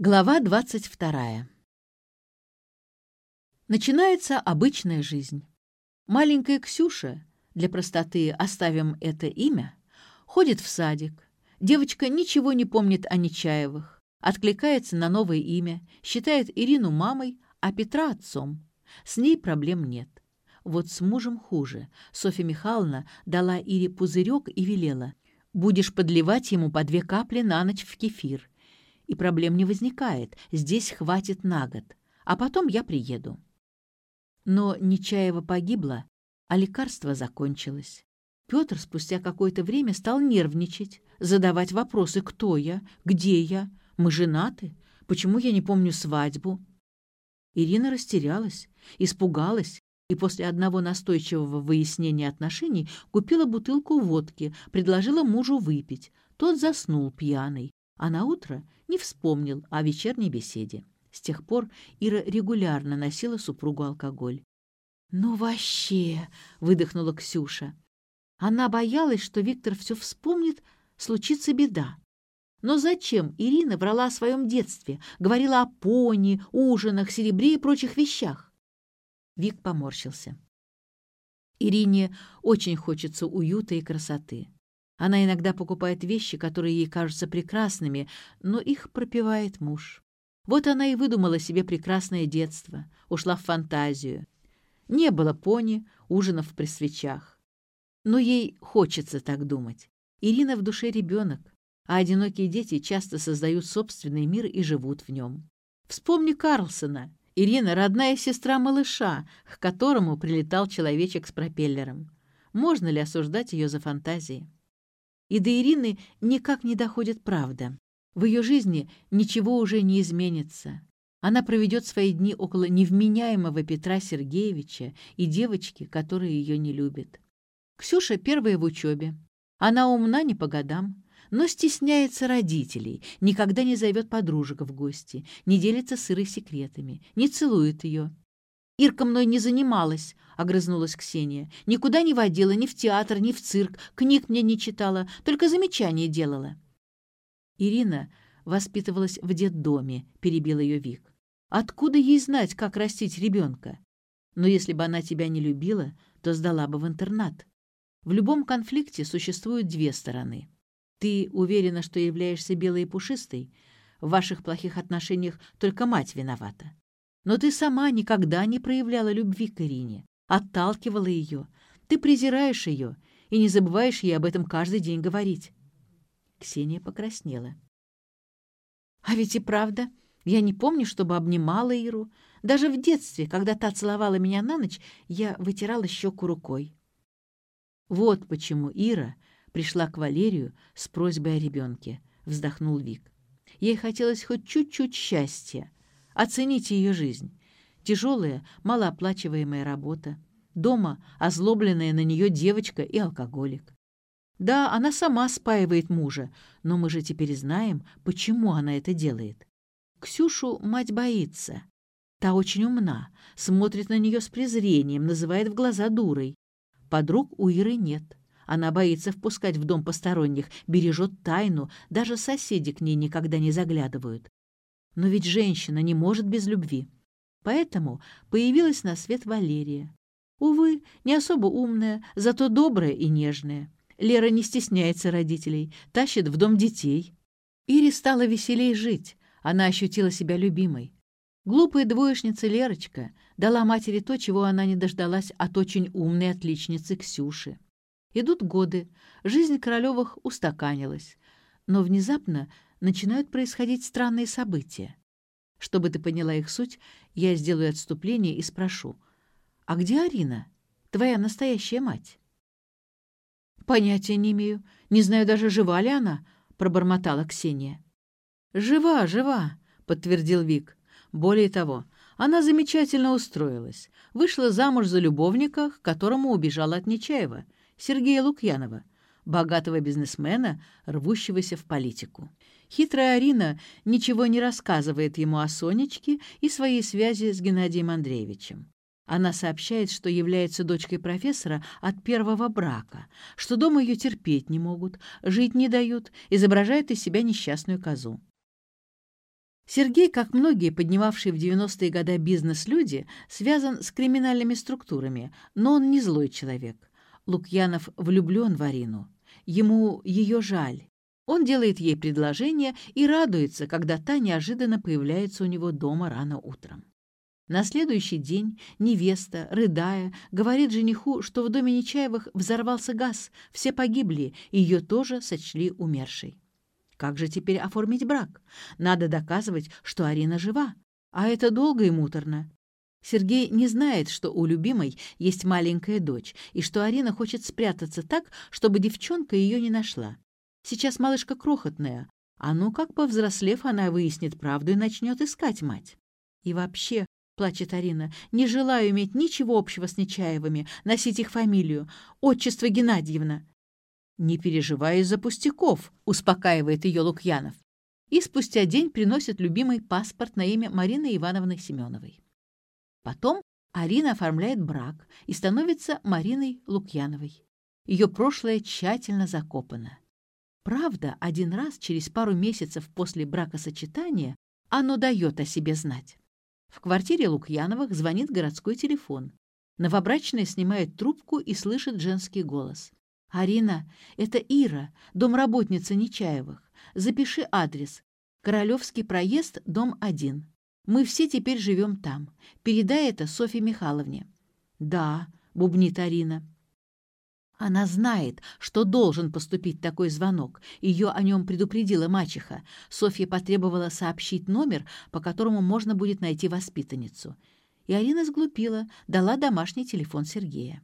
Глава 22. Начинается обычная жизнь. Маленькая Ксюша, для простоты оставим это имя, ходит в садик. Девочка ничего не помнит о Нечаевых, откликается на новое имя, считает Ирину мамой, а Петра отцом. С ней проблем нет. Вот с мужем хуже. Софья Михайловна дала Ире пузырек и велела. «Будешь подливать ему по две капли на ночь в кефир» и проблем не возникает, здесь хватит на год, а потом я приеду. Но Нечаева погибла, а лекарство закончилось. Петр спустя какое-то время стал нервничать, задавать вопросы «Кто я? Где я? Мы женаты? Почему я не помню свадьбу?» Ирина растерялась, испугалась и после одного настойчивого выяснения отношений купила бутылку водки, предложила мужу выпить. Тот заснул пьяный, а на утро не вспомнил о вечерней беседе. С тех пор Ира регулярно носила супругу алкоголь. «Ну вообще!» — выдохнула Ксюша. Она боялась, что Виктор все вспомнит, случится беда. Но зачем Ирина врала о своем детстве, говорила о пони, ужинах, серебре и прочих вещах? Вик поморщился. Ирине очень хочется уюта и красоты. Она иногда покупает вещи, которые ей кажутся прекрасными, но их пропивает муж. Вот она и выдумала себе прекрасное детство, ушла в фантазию. Не было пони, ужинов при свечах. Но ей хочется так думать. Ирина в душе ребенок, а одинокие дети часто создают собственный мир и живут в нем. Вспомни Карлсона. Ирина — родная сестра малыша, к которому прилетал человечек с пропеллером. Можно ли осуждать ее за фантазии? И до Ирины никак не доходит правда. В ее жизни ничего уже не изменится. Она проведет свои дни около невменяемого Петра Сергеевича и девочки, которая ее не любит. Ксюша первая в учебе. Она умна не по годам, но стесняется родителей, никогда не зовет подружек в гости, не делится с Ирой секретами, не целует ее. Ирка мной не занималась, огрызнулась Ксения. «Никуда не водила, ни в театр, ни в цирк, книг мне не читала, только замечания делала». Ирина воспитывалась в детдоме, перебил ее Вик. «Откуда ей знать, как растить ребенка? Но если бы она тебя не любила, то сдала бы в интернат. В любом конфликте существуют две стороны. Ты уверена, что являешься белой и пушистой? В ваших плохих отношениях только мать виновата. Но ты сама никогда не проявляла любви к Ирине отталкивала ее. Ты презираешь ее и не забываешь ей об этом каждый день говорить. Ксения покраснела. А ведь и правда, я не помню, чтобы обнимала Иру. Даже в детстве, когда та целовала меня на ночь, я вытирала щеку рукой. Вот почему Ира пришла к Валерию с просьбой о ребенке, вздохнул Вик. Ей хотелось хоть чуть-чуть счастья, оценить ее жизнь. Тяжелая, малооплачиваемая работа. Дома озлобленная на нее девочка и алкоголик. Да, она сама спаивает мужа, но мы же теперь знаем, почему она это делает. Ксюшу мать боится. Та очень умна, смотрит на нее с презрением, называет в глаза дурой. Подруг у Иры нет. Она боится впускать в дом посторонних, бережет тайну, даже соседи к ней никогда не заглядывают. Но ведь женщина не может без любви. Поэтому появилась на свет Валерия. Увы, не особо умная, зато добрая и нежная. Лера не стесняется родителей, тащит в дом детей. Ире стало веселей жить, она ощутила себя любимой. Глупая двоечница Лерочка дала матери то, чего она не дождалась от очень умной отличницы Ксюши. Идут годы, жизнь Королевых устаканилась, но внезапно начинают происходить странные события. Чтобы ты поняла их суть, я сделаю отступление и спрошу. «А где Арина, твоя настоящая мать?» «Понятия не имею. Не знаю даже, жива ли она», — пробормотала Ксения. «Жива, жива», — подтвердил Вик. «Более того, она замечательно устроилась. Вышла замуж за любовника, к которому убежала от Нечаева, Сергея Лукьянова, богатого бизнесмена, рвущегося в политику. Хитрая Арина ничего не рассказывает ему о Сонечке и своей связи с Геннадием Андреевичем. Она сообщает, что является дочкой профессора от первого брака, что дома ее терпеть не могут, жить не дают, изображает из себя несчастную козу. Сергей, как многие поднимавшие в 90-е годы бизнес-люди, связан с криминальными структурами, но он не злой человек. Лукьянов влюблен в Арину. Ему ее жаль. Он делает ей предложение и радуется, когда та неожиданно появляется у него дома рано утром. На следующий день невеста, рыдая, говорит жениху, что в доме Нечаевых взорвался газ, все погибли, и ее тоже сочли умершей. Как же теперь оформить брак? Надо доказывать, что Арина жива. А это долго и муторно. Сергей не знает, что у любимой есть маленькая дочь, и что Арина хочет спрятаться так, чтобы девчонка ее не нашла. Сейчас малышка крохотная, а ну как повзрослев, она выяснит правду и начнет искать мать. И вообще, плачет Арина, не желаю иметь ничего общего с Нечаевыми, носить их фамилию, отчество Геннадьевна. «Не переживай из-за пустяков», — успокаивает ее Лукьянов. И спустя день приносит любимый паспорт на имя Марины Ивановны Семеновой. Потом Арина оформляет брак и становится Мариной Лукьяновой. Ее прошлое тщательно закопано. Правда, один раз через пару месяцев после бракосочетания оно дает о себе знать. В квартире Лукьяновых звонит городской телефон. Новобрачная снимает трубку и слышит женский голос. «Арина, это Ира, домработница Нечаевых. Запиши адрес. Королевский проезд, дом 1. Мы все теперь живем там. Передай это Софье Михайловне». «Да», — бубнит Арина. Она знает, что должен поступить такой звонок. Ее о нем предупредила мачеха. Софья потребовала сообщить номер, по которому можно будет найти воспитанницу. И Арина сглупила, дала домашний телефон Сергея.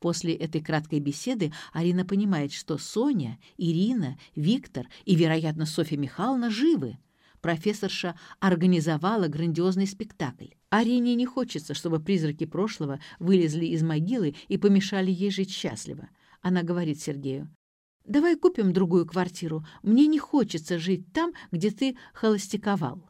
После этой краткой беседы Арина понимает, что Соня, Ирина, Виктор и, вероятно, Софья Михайловна живы. Профессорша организовала грандиозный спектакль. Арине не хочется, чтобы призраки прошлого вылезли из могилы и помешали ей жить счастливо. Она говорит Сергею, «Давай купим другую квартиру. Мне не хочется жить там, где ты холостяковал».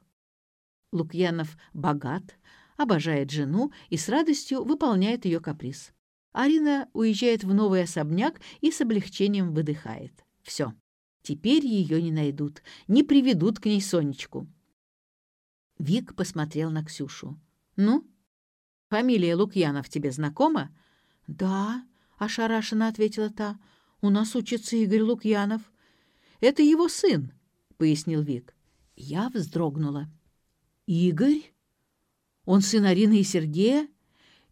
Лукьянов богат, обожает жену и с радостью выполняет ее каприз. Арина уезжает в новый особняк и с облегчением выдыхает. Все, теперь ее не найдут, не приведут к ней Сонечку. Вик посмотрел на Ксюшу. «Ну, фамилия Лукьянов тебе знакома?» «Да», — ошарашенно ответила та. «У нас учится Игорь Лукьянов». «Это его сын», — пояснил Вик. Я вздрогнула. «Игорь? Он сын Арины и Сергея?»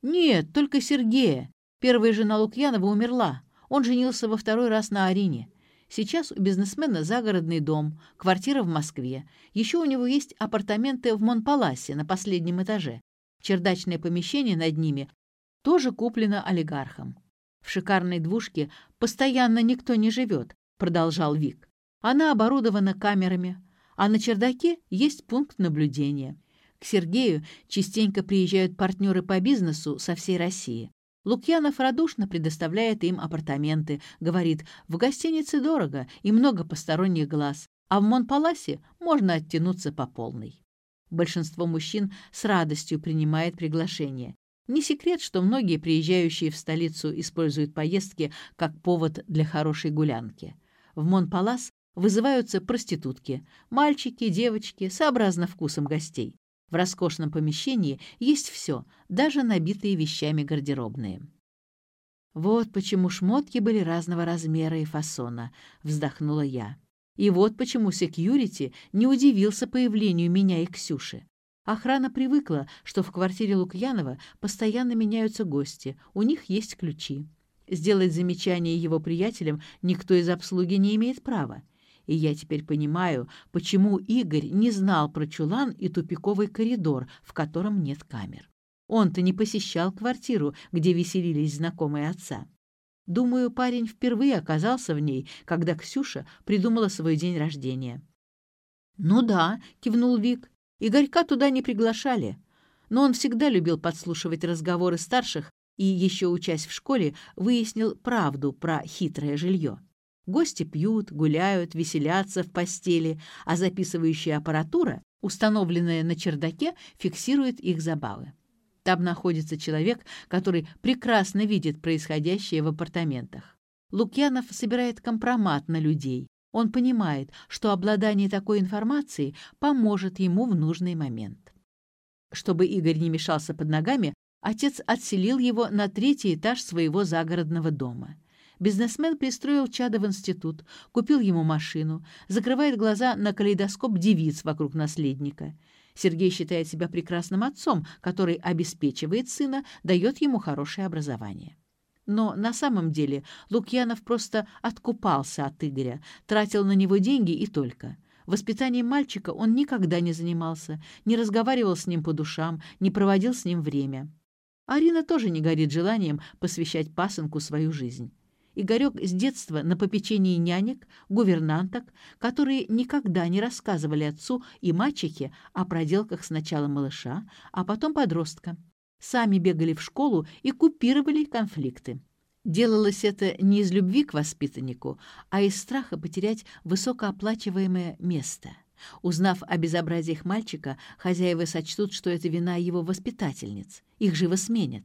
«Нет, только Сергея. Первая жена Лукьянова умерла. Он женился во второй раз на Арине. Сейчас у бизнесмена загородный дом, квартира в Москве. Еще у него есть апартаменты в Монпаласе на последнем этаже. Чердачное помещение над ними тоже куплено олигархом. В шикарной двушке постоянно никто не живет, продолжал Вик. Она оборудована камерами, а на чердаке есть пункт наблюдения. К Сергею частенько приезжают партнеры по бизнесу со всей России. Лукьянов радушно предоставляет им апартаменты, говорит, в гостинице дорого и много посторонних глаз, а в Монпаласе можно оттянуться по полной. Большинство мужчин с радостью принимает приглашение. Не секрет, что многие приезжающие в столицу используют поездки как повод для хорошей гулянки. В Монпалас вызываются проститутки, мальчики, девочки, сообразно вкусом гостей. В роскошном помещении есть все, даже набитые вещами гардеробные. «Вот почему шмотки были разного размера и фасона», — вздохнула я. «И вот почему секьюрити не удивился появлению меня и Ксюши. Охрана привыкла, что в квартире Лукьянова постоянно меняются гости, у них есть ключи. Сделать замечание его приятелям никто из обслуги не имеет права. И я теперь понимаю, почему Игорь не знал про чулан и тупиковый коридор, в котором нет камер. Он-то не посещал квартиру, где веселились знакомые отца. Думаю, парень впервые оказался в ней, когда Ксюша придумала свой день рождения. «Ну да», — кивнул Вик, — «Игорька туда не приглашали. Но он всегда любил подслушивать разговоры старших и, еще учась в школе, выяснил правду про хитрое жилье. Гости пьют, гуляют, веселятся в постели, а записывающая аппаратура, установленная на чердаке, фиксирует их забавы. Там находится человек, который прекрасно видит происходящее в апартаментах. Лукьянов собирает компромат на людей. Он понимает, что обладание такой информацией поможет ему в нужный момент. Чтобы Игорь не мешался под ногами, отец отселил его на третий этаж своего загородного дома. Бизнесмен пристроил чада в институт, купил ему машину, закрывает глаза на калейдоскоп девиц вокруг наследника. Сергей считает себя прекрасным отцом, который обеспечивает сына, дает ему хорошее образование. Но на самом деле Лукьянов просто откупался от Игоря, тратил на него деньги и только. Воспитанием мальчика он никогда не занимался, не разговаривал с ним по душам, не проводил с ним время. Арина тоже не горит желанием посвящать пасынку свою жизнь. Игорек с детства на попечении нянек, гувернанток, которые никогда не рассказывали отцу и мачехе о проделках сначала малыша, а потом подростка сами бегали в школу и купировали конфликты. Делалось это не из любви к воспитаннику, а из страха потерять высокооплачиваемое место. Узнав о безобразиях мальчика, хозяева сочтут, что это вина его воспитательниц. Их живо сменят.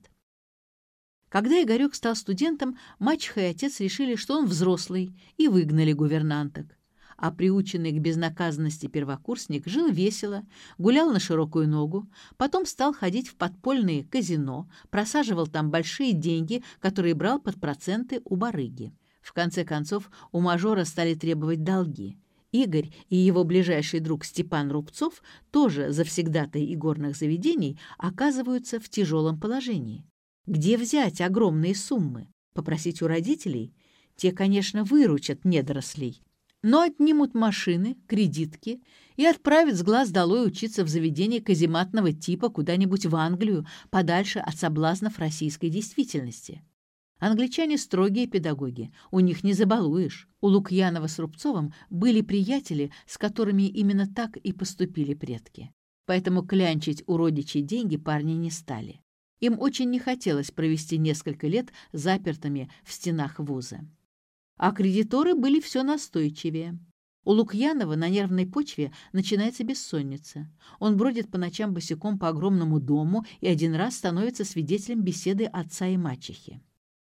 Когда Игорек стал студентом, мачеха и отец решили, что он взрослый, и выгнали гувернанток а приученный к безнаказанности первокурсник жил весело, гулял на широкую ногу, потом стал ходить в подпольные казино, просаживал там большие деньги, которые брал под проценты у барыги. В конце концов, у мажора стали требовать долги. Игорь и его ближайший друг Степан Рубцов, тоже завсегдатай игорных заведений, оказываются в тяжелом положении. Где взять огромные суммы? Попросить у родителей? Те, конечно, выручат недорослей но отнимут машины, кредитки и отправят с глаз долой учиться в заведение казематного типа куда-нибудь в Англию, подальше от соблазнов российской действительности. Англичане строгие педагоги, у них не забалуешь. У Лукьянова с Рубцовым были приятели, с которыми именно так и поступили предки. Поэтому клянчить у родичей деньги парни не стали. Им очень не хотелось провести несколько лет запертыми в стенах вуза а кредиторы были все настойчивее. У Лукьянова на нервной почве начинается бессонница. Он бродит по ночам босиком по огромному дому и один раз становится свидетелем беседы отца и мачехи.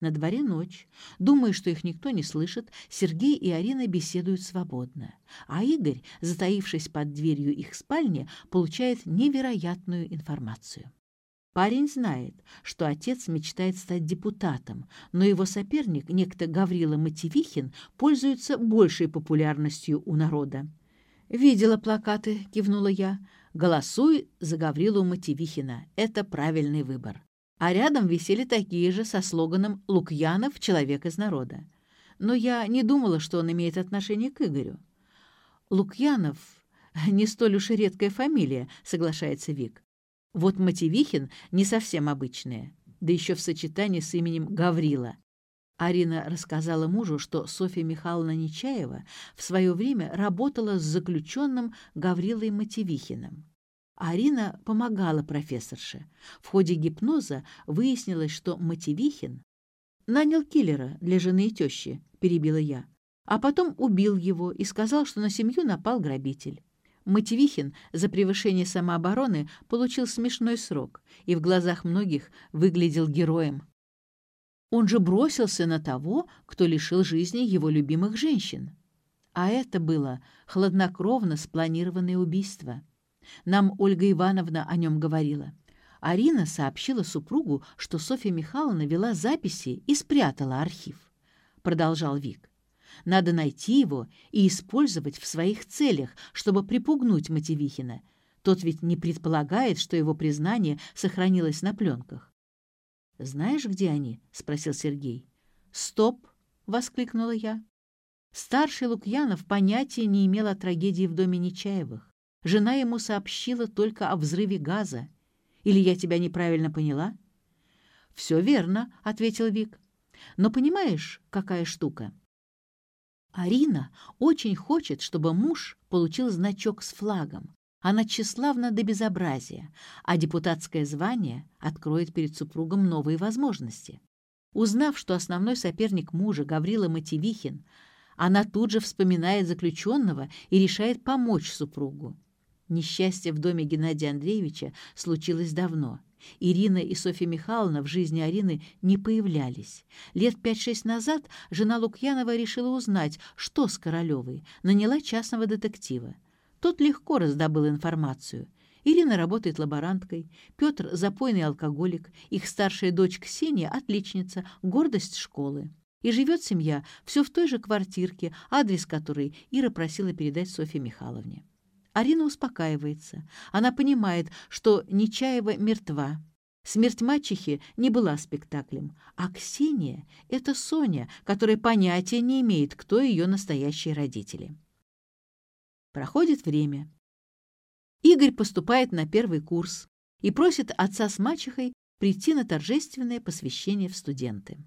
На дворе ночь. Думая, что их никто не слышит, Сергей и Арина беседуют свободно. А Игорь, затаившись под дверью их спальни, получает невероятную информацию. Парень знает, что отец мечтает стать депутатом, но его соперник, некто Гаврила Мативихин, пользуется большей популярностью у народа. «Видела плакаты», — кивнула я. «Голосуй за Гаврилу Мативихина. Это правильный выбор». А рядом висели такие же со слоганом «Лукьянов – человек из народа». Но я не думала, что он имеет отношение к Игорю. «Лукьянов — не столь уж и редкая фамилия», — соглашается Вик. Вот Мативихин не совсем обычная, да еще в сочетании с именем Гаврила. Арина рассказала мужу, что Софья Михайловна Нечаева в свое время работала с заключенным Гаврилой Мативихиным. Арина помогала профессорше. В ходе гипноза выяснилось, что Мативихин нанял киллера для жены и тещи, перебила я, а потом убил его и сказал, что на семью напал грабитель. Матевихин за превышение самообороны получил смешной срок и в глазах многих выглядел героем. Он же бросился на того, кто лишил жизни его любимых женщин. А это было хладнокровно спланированное убийство. Нам Ольга Ивановна о нем говорила. Арина сообщила супругу, что Софья Михайловна вела записи и спрятала архив. Продолжал Вик. Надо найти его и использовать в своих целях, чтобы припугнуть Матевихина. Тот ведь не предполагает, что его признание сохранилось на пленках. «Знаешь, где они?» — спросил Сергей. «Стоп!» — воскликнула я. Старший Лукьянов понятия не имел о трагедии в доме Нечаевых. Жена ему сообщила только о взрыве газа. Или я тебя неправильно поняла? «Все верно», — ответил Вик. «Но понимаешь, какая штука? Арина очень хочет, чтобы муж получил значок с флагом. Она тщеславна до безобразия, а депутатское звание откроет перед супругом новые возможности. Узнав, что основной соперник мужа Гаврила Мативихин, она тут же вспоминает заключенного и решает помочь супругу. Несчастье в доме Геннадия Андреевича случилось давно, Ирина и Софья Михайловна в жизни Арины не появлялись. Лет пять-шесть назад жена Лукьянова решила узнать, что с Королевой, наняла частного детектива. Тот легко раздобыл информацию. Ирина работает лаборанткой, Петр – запойный алкоголик, их старшая дочь Ксения – отличница, гордость школы. И живет семья все в той же квартирке, адрес которой Ира просила передать Софье Михайловне. Арина успокаивается. Она понимает, что Нечаева мертва. Смерть мачехи не была спектаклем, а Ксения — это Соня, которая понятия не имеет, кто ее настоящие родители. Проходит время. Игорь поступает на первый курс и просит отца с мачехой прийти на торжественное посвящение в студенты.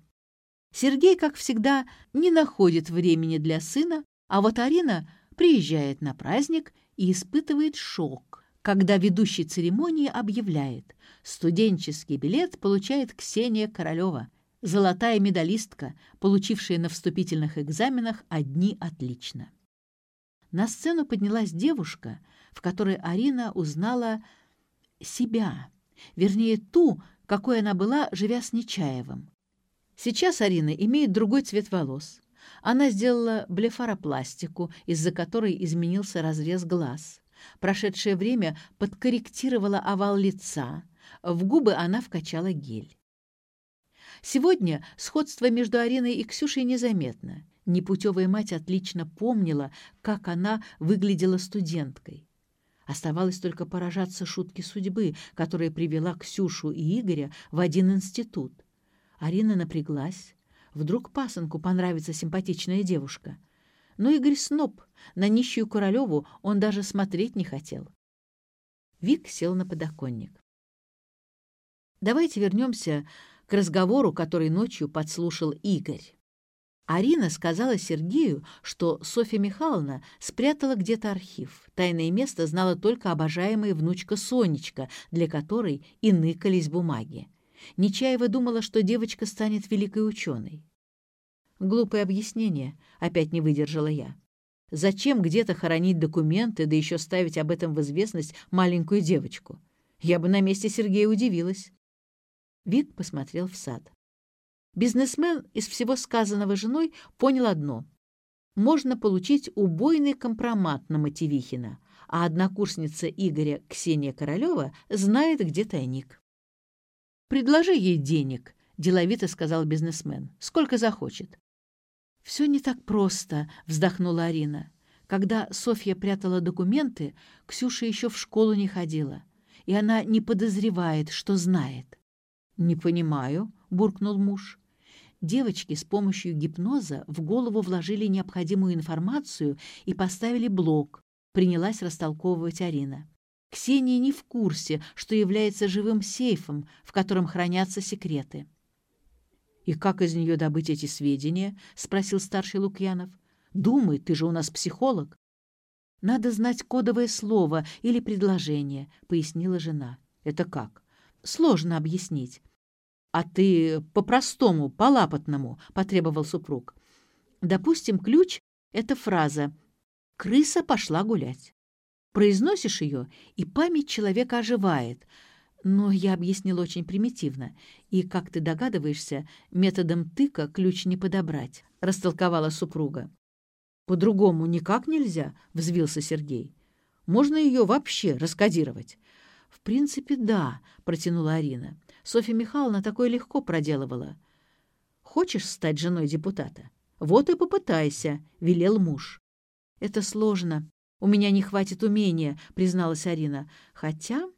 Сергей, как всегда, не находит времени для сына, а вот Арина приезжает на праздник и испытывает шок, когда ведущий церемонии объявляет «Студенческий билет получает Ксения Королева, золотая медалистка, получившая на вступительных экзаменах одни отлично». На сцену поднялась девушка, в которой Арина узнала себя, вернее, ту, какой она была, живя с Нечаевым. Сейчас Арина имеет другой цвет волос, она сделала блефаропластику, из-за которой изменился разрез глаз. Прошедшее время подкорректировала овал лица. В губы она вкачала гель. Сегодня сходство между Ариной и Ксюшей незаметно. Непутевая мать отлично помнила, как она выглядела студенткой. Оставалось только поражаться шутке судьбы, которая привела Ксюшу и Игоря в один институт. Арина напряглась, Вдруг пасынку понравится симпатичная девушка. Но Игорь сноб, на нищую Королеву он даже смотреть не хотел. Вик сел на подоконник. Давайте вернемся к разговору, который ночью подслушал Игорь. Арина сказала Сергею, что Софья Михайловна спрятала где-то архив. Тайное место знала только обожаемая внучка Сонечка, для которой и ныкались бумаги. Нечаева думала, что девочка станет великой ученой. Глупое объяснение, опять не выдержала я. Зачем где-то хоронить документы, да еще ставить об этом в известность маленькую девочку? Я бы на месте Сергея удивилась. Вик посмотрел в сад. Бизнесмен из всего сказанного женой понял одно. Можно получить убойный компромат на Матевихина, а однокурсница Игоря Ксения Королева знает, где тайник. «Предложи ей денег», — деловито сказал бизнесмен. «Сколько захочет». «Все не так просто», — вздохнула Арина. Когда Софья прятала документы, Ксюша еще в школу не ходила, и она не подозревает, что знает. «Не понимаю», — буркнул муж. Девочки с помощью гипноза в голову вложили необходимую информацию и поставили блок, принялась растолковывать Арина. Ксения не в курсе, что является живым сейфом, в котором хранятся секреты. «И как из нее добыть эти сведения?» — спросил старший Лукьянов. «Думай, ты же у нас психолог». «Надо знать кодовое слово или предложение», — пояснила жена. «Это как?» «Сложно объяснить». «А ты по-простому, по-лапотному», — потребовал супруг. «Допустим, ключ — это фраза «крыса пошла гулять». Произносишь ее, и память человека оживает. Но я объяснила очень примитивно. И, как ты догадываешься, методом тыка ключ не подобрать, — растолковала супруга. «По-другому никак нельзя», — взвился Сергей. «Можно ее вообще раскодировать». «В принципе, да», — протянула Арина. «Софья Михайловна такое легко проделывала». «Хочешь стать женой депутата?» «Вот и попытайся», — велел муж. «Это сложно», «У меня не хватит умения», — призналась Арина. «Хотя,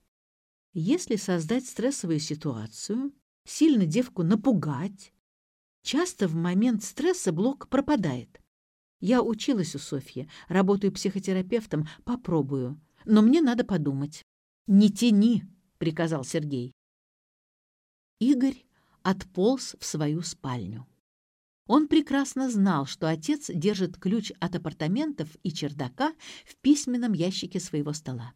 если создать стрессовую ситуацию, сильно девку напугать, часто в момент стресса блок пропадает. Я училась у Софьи, работаю психотерапевтом, попробую. Но мне надо подумать». «Не тяни», — приказал Сергей. Игорь отполз в свою спальню. Он прекрасно знал, что отец держит ключ от апартаментов и чердака в письменном ящике своего стола.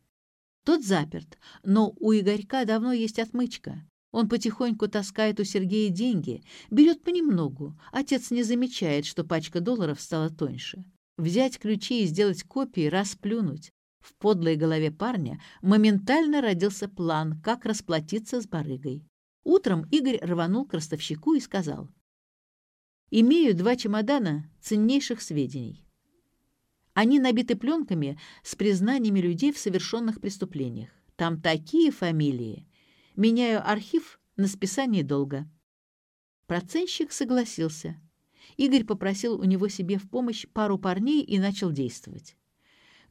Тот заперт, но у Игорька давно есть отмычка. Он потихоньку таскает у Сергея деньги, берет понемногу. Отец не замечает, что пачка долларов стала тоньше. Взять ключи и сделать копии, расплюнуть. В подлой голове парня моментально родился план, как расплатиться с барыгой. Утром Игорь рванул к ростовщику и сказал, «Имею два чемодана ценнейших сведений. Они набиты пленками с признаниями людей в совершенных преступлениях. Там такие фамилии. Меняю архив на списание долга». Процентщик согласился. Игорь попросил у него себе в помощь пару парней и начал действовать.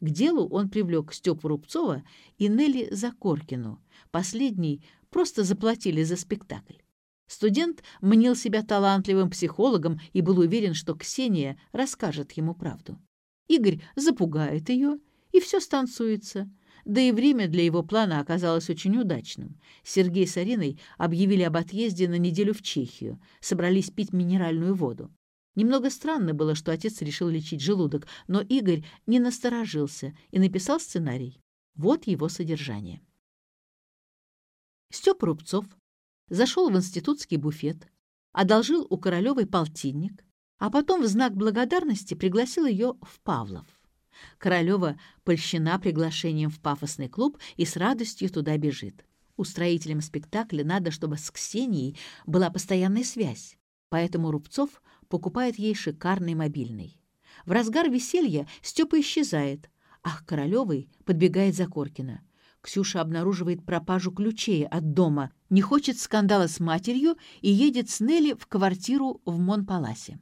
К делу он привлек Степу Рубцова и Нелли Закоркину. Последний просто заплатили за спектакль. Студент мнил себя талантливым психологом и был уверен, что Ксения расскажет ему правду. Игорь запугает ее, и все станцуется. Да и время для его плана оказалось очень удачным. Сергей с Ариной объявили об отъезде на неделю в Чехию, собрались пить минеральную воду. Немного странно было, что отец решил лечить желудок, но Игорь не насторожился и написал сценарий. Вот его содержание. Степ Рубцов зашел в институтский буфет, одолжил у Королевой полтинник, а потом в знак благодарности пригласил ее в Павлов. Королева польщена приглашением в пафосный клуб и с радостью туда бежит. Устроителям спектакля надо, чтобы с Ксенией была постоянная связь, поэтому Рубцов покупает ей шикарный мобильный. В разгар веселья Степа исчезает, а к Королевой подбегает Закоркина. Ксюша обнаруживает пропажу ключей от дома, не хочет скандала с матерью и едет с Нелли в квартиру в Монпаласе.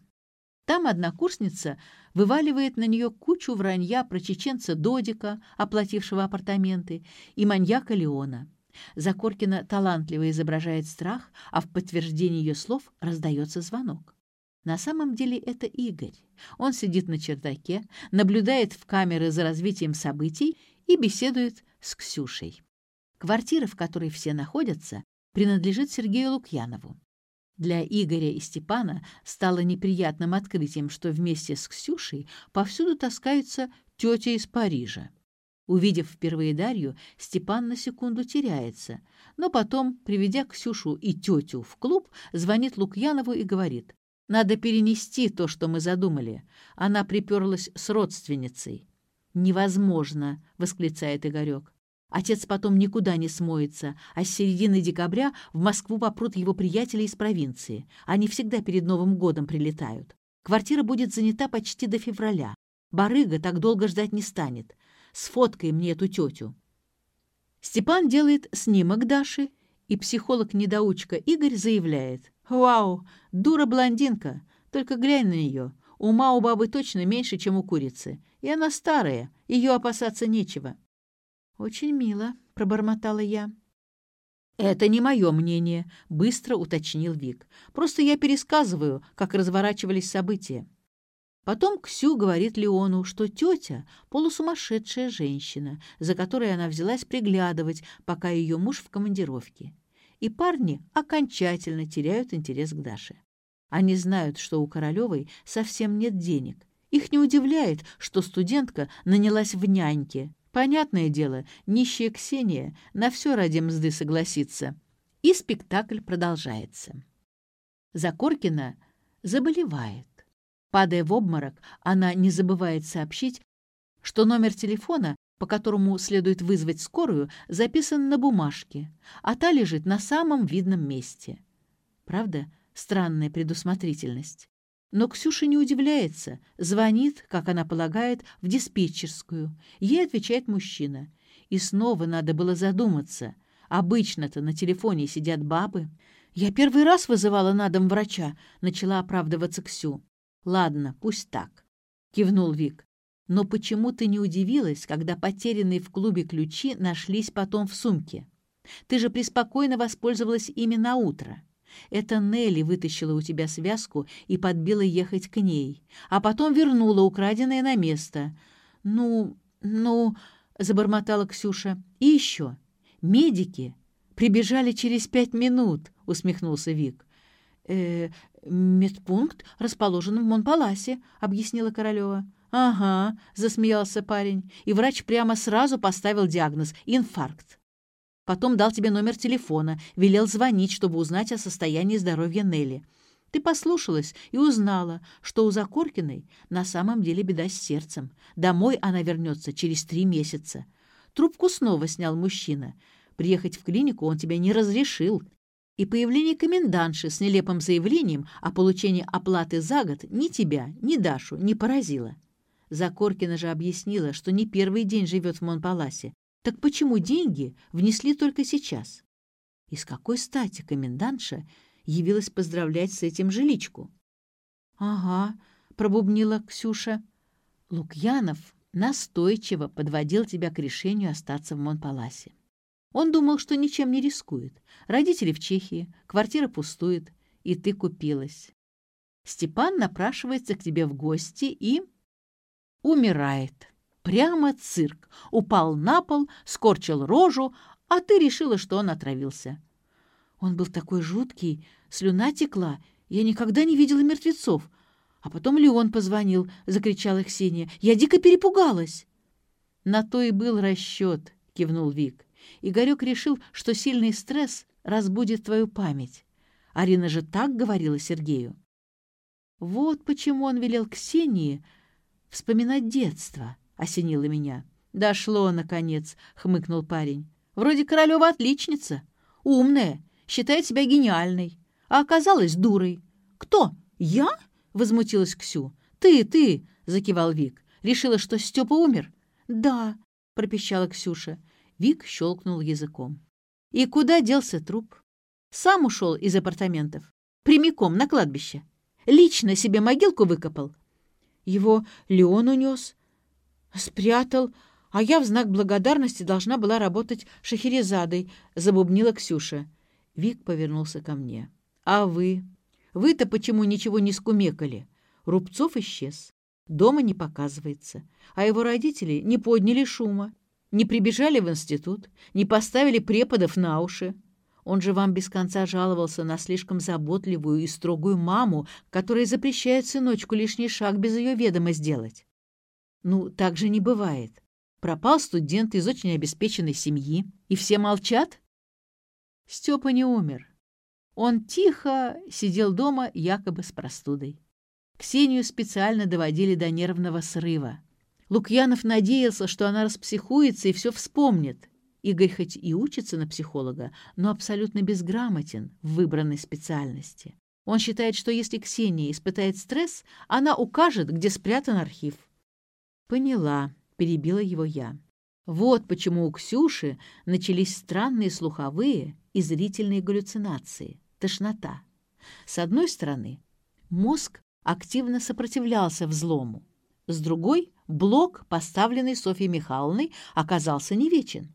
Там однокурсница вываливает на нее кучу вранья про чеченца Додика, оплатившего апартаменты, и маньяка Леона. Закоркина талантливо изображает страх, а в подтверждение ее слов раздается звонок. На самом деле это Игорь. Он сидит на чердаке, наблюдает в камеры за развитием событий и беседует с Ксюшей. Квартира, в которой все находятся, принадлежит Сергею Лукьянову. Для Игоря и Степана стало неприятным открытием, что вместе с Ксюшей повсюду таскается тетя из Парижа. Увидев впервые Дарью, Степан на секунду теряется, но потом, приведя Ксюшу и тетю в клуб, звонит Лукьянову и говорит, «Надо перенести то, что мы задумали. Она приперлась с родственницей». «Невозможно!» — восклицает Игорек. Отец потом никуда не смоется, а с середины декабря в Москву попрут его приятели из провинции. Они всегда перед Новым годом прилетают. Квартира будет занята почти до февраля. Барыга так долго ждать не станет. Сфоткай мне эту тетю. Степан делает снимок Даши, и психолог-недоучка Игорь заявляет. «Вау, дура-блондинка, только глянь на нее. Ума у бабы точно меньше, чем у курицы. И она старая, ее опасаться нечего. «Очень мило», — пробормотала я. «Это не мое мнение», — быстро уточнил Вик. «Просто я пересказываю, как разворачивались события». Потом Ксю говорит Леону, что тетя — полусумасшедшая женщина, за которой она взялась приглядывать, пока ее муж в командировке. И парни окончательно теряют интерес к Даше. Они знают, что у Королевой совсем нет денег. Их не удивляет, что студентка нанялась в няньке, Понятное дело, нищая Ксения на все ради мзды согласится. И спектакль продолжается. Закоркина заболевает. Падая в обморок, она не забывает сообщить, что номер телефона, по которому следует вызвать скорую, записан на бумажке, а та лежит на самом видном месте. Правда, странная предусмотрительность. Но Ксюша не удивляется, звонит, как она полагает, в диспетчерскую. Ей отвечает мужчина. И снова надо было задуматься. Обычно-то на телефоне сидят бабы. «Я первый раз вызывала на дом врача», — начала оправдываться Ксю. «Ладно, пусть так», — кивнул Вик. «Но почему ты не удивилась, когда потерянные в клубе ключи нашлись потом в сумке? Ты же преспокойно воспользовалась ими на утро». Это Нелли вытащила у тебя связку и подбила ехать к ней, а потом вернула украденное на место. Ну, ну, забормотала Ксюша. И еще. Медики прибежали через пять минут, усмехнулся Вик. Э, медпункт расположен в Монпаласе, объяснила Королева. «Ага», — засмеялся парень, и врач прямо сразу поставил диагноз — инфаркт. Потом дал тебе номер телефона, велел звонить, чтобы узнать о состоянии здоровья Нелли. Ты послушалась и узнала, что у Закоркиной на самом деле беда с сердцем. Домой она вернется через три месяца. Трубку снова снял мужчина. Приехать в клинику он тебя не разрешил. И появление комендантши с нелепым заявлением о получении оплаты за год ни тебя, ни Дашу не поразило. Закоркина же объяснила, что не первый день живет в Монпаласе. Так почему деньги внесли только сейчас? И с какой стати комендантша явилась поздравлять с этим жиличку. «Ага», — пробубнила Ксюша. «Лукьянов настойчиво подводил тебя к решению остаться в Монпаласе. Он думал, что ничем не рискует. Родители в Чехии, квартира пустует, и ты купилась. Степан напрашивается к тебе в гости и... умирает. Прямо цирк. Упал на пол, скорчил рожу, а ты решила, что он отравился. Он был такой жуткий, слюна текла. Я никогда не видела мертвецов. А потом Леон позвонил, закричала Ксения. Я дико перепугалась. На то и был расчет, кивнул Вик. Игорек решил, что сильный стресс разбудит твою память. Арина же так говорила Сергею. Вот почему он велел Ксении вспоминать детство, осенило меня. Дошло, наконец, хмыкнул парень. Вроде Королева отличница, умная, считает себя гениальной, а оказалась дурой. «Кто? Я?» — возмутилась Ксю. «Ты, ты!» — закивал Вик. «Решила, что Степа умер?» «Да», — пропищала Ксюша. Вик щелкнул языком. «И куда делся труп?» «Сам ушел из апартаментов. Прямиком на кладбище. Лично себе могилку выкопал. Его Леон унес. Спрятал, а я в знак благодарности должна была работать шахерезадой», — забубнила Ксюша. Вик повернулся ко мне. «А вы? Вы-то почему ничего не скумекали? Рубцов исчез. Дома не показывается. А его родители не подняли шума, не прибежали в институт, не поставили преподов на уши. Он же вам без конца жаловался на слишком заботливую и строгую маму, которая запрещает сыночку лишний шаг без ее ведома сделать. Ну, так же не бывает. Пропал студент из очень обеспеченной семьи, и все молчат? Степа не умер. Он тихо сидел дома якобы с простудой. Ксению специально доводили до нервного срыва. Лукьянов надеялся, что она распсихуется и все вспомнит. Игорь хоть и учится на психолога, но абсолютно безграмотен в выбранной специальности. Он считает, что если Ксения испытает стресс, она укажет, где спрятан архив. «Поняла», — перебила его я. Вот почему у Ксюши начались странные слуховые и зрительные галлюцинации, тошнота. С одной стороны, мозг активно сопротивлялся взлому. С другой, блок, поставленный Софьей Михайловной, оказался не вечен.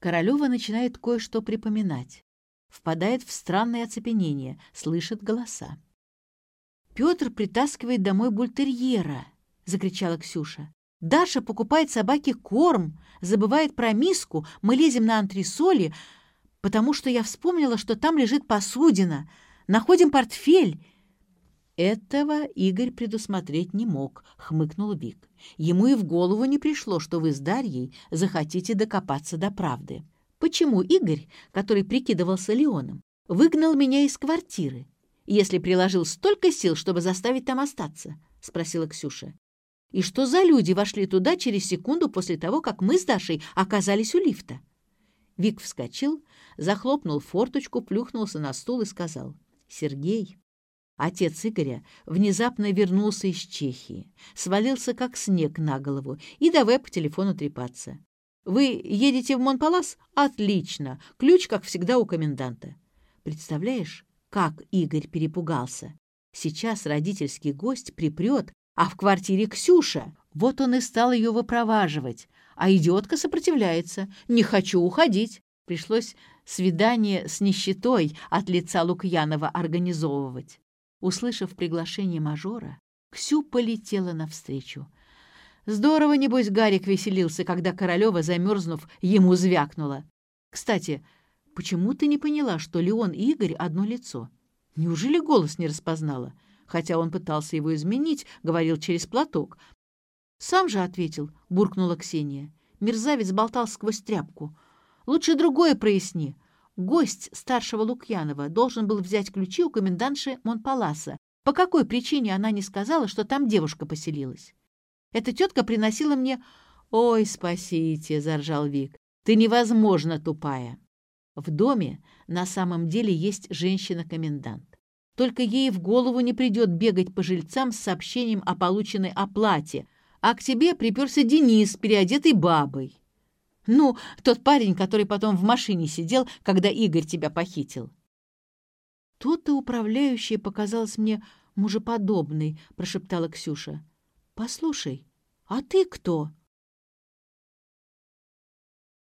Королева начинает кое-что припоминать. Впадает в странное оцепенение, слышит голоса. «Петр притаскивает домой бультерьера!» — закричала Ксюша. Даша покупает собаке корм, забывает про миску, мы лезем на антресоли, потому что я вспомнила, что там лежит посудина. Находим портфель. Этого Игорь предусмотреть не мог, хмыкнул Вик. Ему и в голову не пришло, что вы с Дарьей захотите докопаться до правды. Почему Игорь, который прикидывался Леоном, выгнал меня из квартиры, если приложил столько сил, чтобы заставить там остаться? — спросила Ксюша. И что за люди вошли туда через секунду после того, как мы с Дашей оказались у лифта? Вик вскочил, захлопнул форточку, плюхнулся на стул и сказал. «Сергей, отец Игоря, внезапно вернулся из Чехии, свалился как снег на голову и давай по телефону трепаться. Вы едете в Монпалас? Отлично! Ключ, как всегда, у коменданта. Представляешь, как Игорь перепугался? Сейчас родительский гость припрет, а в квартире Ксюша. Вот он и стал ее выпроваживать. А идиотка сопротивляется. «Не хочу уходить». Пришлось свидание с нищетой от лица Лукьянова организовывать. Услышав приглашение мажора, Ксю полетела навстречу. Здорово, небось, Гарик веселился, когда Королева, замерзнув, ему звякнула. Кстати, почему ты не поняла, что Леон и Игорь одно лицо? Неужели голос не распознала? Хотя он пытался его изменить, говорил через платок. «Сам же ответил», — буркнула Ксения. Мерзавец болтал сквозь тряпку. «Лучше другое проясни. гость старшего Лукьянова должен был взять ключи у комендантши Монпаласа. По какой причине она не сказала, что там девушка поселилась? Эта тетка приносила мне... «Ой, спасите!» — заржал Вик. «Ты невозможно тупая!» В доме на самом деле есть женщина-комендант. Только ей в голову не придет бегать по жильцам с сообщением о полученной оплате, а к тебе приперся Денис, переодетый бабой. Ну, тот парень, который потом в машине сидел, когда Игорь тебя похитил. «То-то управляющая показалась мне мужеподобной», — прошептала Ксюша. «Послушай, а ты кто?»